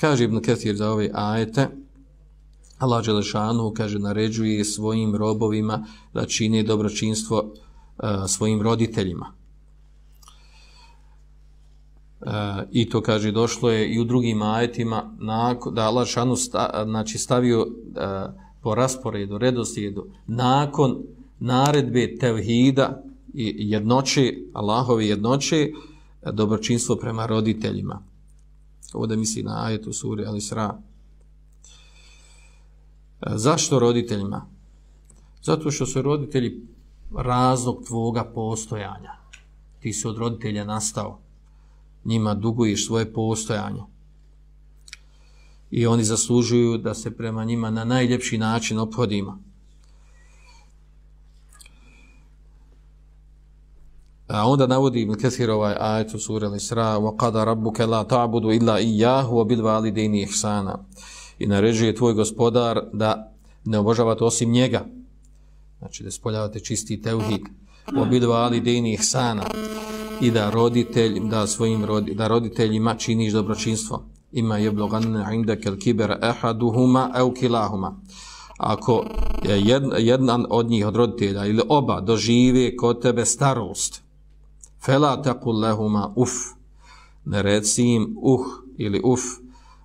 Kaže Ibn Ketir za ove ajete, Allah Đelešanu, kaže, naređuje svojim robovima da čine dobročinstvo uh, svojim roditeljima. Uh, I to, kaže, došlo je i u drugim ajetima, nakon, da Allah Đelešanu sta, znači, stavio uh, po rasporedu, redoslijedu, nakon naredbe tevhida i jednoće, Allahove jednoće, dobročinstvo prema roditeljima. Ovdje misli na ajetu suri Al-Isra. E, zašto roditeljima? Zato što su roditelji razlog tvoga postojanja. Ti si od roditelja nastao. Njima duguješ svoje postojanje i oni zaslužuju da se prema njima na najljepši način ophodimo. A onda navodi Ibn Kathir ovaj ajet u suri Al-Isra وَقَدَ رَبُّكَ لَا تَعْبُدُ إِلَّا إِيَّهُ وَبِلْوَالِدَيْنِ إِحْسَانًا I naređuje tvoj gospodar da ne obožavate osim njega. Znači da spoljavate čisti teuhid. وَبِلْوَالِدَيْنِ إِحْسَانًا I da roditelj, da svojim rodi, da roditeljima činiš dobročinstvo ima je bloganne indeke al kiber ehaduhuma au kilahuma. Ako je jedan od njih od roditelja ili oba dožive kod tebe starost, fela taqul lahuma uf, ne reci im uh ili uf,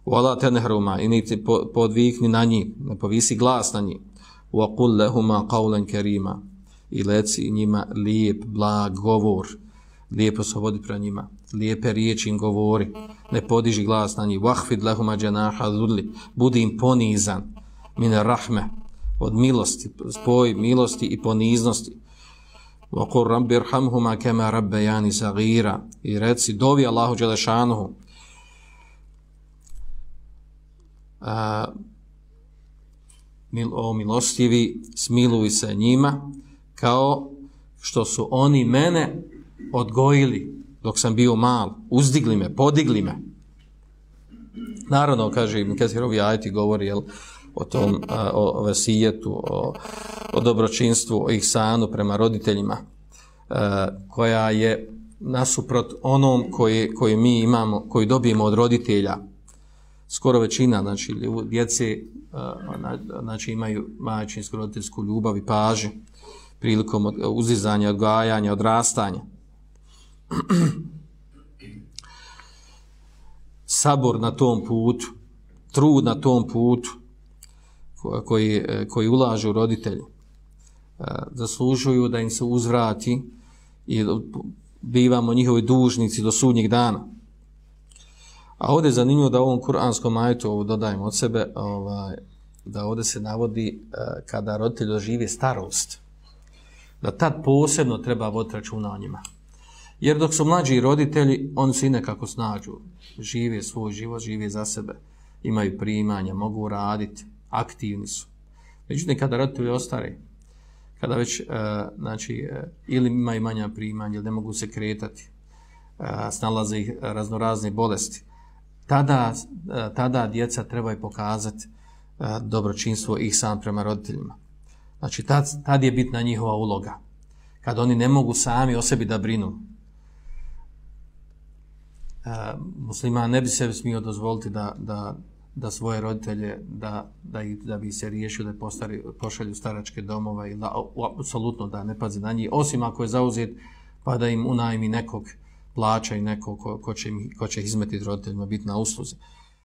wala tanharuma. I niti podvikni na njih, ne povisi glas na njih, wa qul lahuma qawlan karima. I leci njima lijep, blag govor, lijepo se vodi pre njima, lijepe riječi im govori, ne podiži glas na njih, vahfid lehuma džanaha dhulli, budi im ponizan, mine rahme, od milosti, spoj milosti i poniznosti. Vakur rabbi irhamhuma kema rabbe jani i reci, dovi Allahu dželešanuhu, a, mil, o milostivi, smiluj se njima, kao što su oni mene odgojili dok sam bio mal, uzdigli me, podigli me. Naravno, kaže im, kad ovi ajti govori jel, o tom, o vesijetu, o, o dobročinstvu, o ihsanu prema roditeljima, e, koja je nasuprot onom koji, koji mi imamo, koji dobijemo od roditelja, skoro većina, znači, djece, e, znači, imaju majčinsku roditeljsku ljubav i pažnju prilikom uzizanja, odgajanja, odrastanja. sabor na tom putu, trud na tom putu koji, e, koji ulažu roditelji, e, zaslužuju da im se uzvrati i bivamo njihovi dužnici do sudnjeg dana. A ovdje je zanimljivo da u ovom kuranskom majetu ovo dodajemo od sebe, ovaj, da ovdje se navodi e, kada roditelj dožive starost, da tad posebno treba voditi računa o njima. Jer dok su mlađi roditelji, oni se i nekako snađu, žive svoj život, žive za sebe, imaju primanja, mogu raditi, aktivni su. Međutim, kada roditelji ostare, kada već, e, znači, e, ili imaju manja primanja, ili ne mogu se kretati, uh, snalaze ih raznorazne bolesti, tada, tada djeca trebaju pokazati dobročinstvo ih sam prema roditeljima. Znači, tad, tad je bitna njihova uloga. Kad oni ne mogu sami o sebi da brinu, musliman ne bi se smio dozvoliti da, da, da svoje roditelje, da, da, ih, da bi se riješio da postari, pošalju staračke domova ili da, apsolutno da ne pazi na njih, osim ako je zauzet pa da im unajmi nekog plaća i nekog ko, ko, će, im, ko će izmetiti roditeljima biti na usluzi.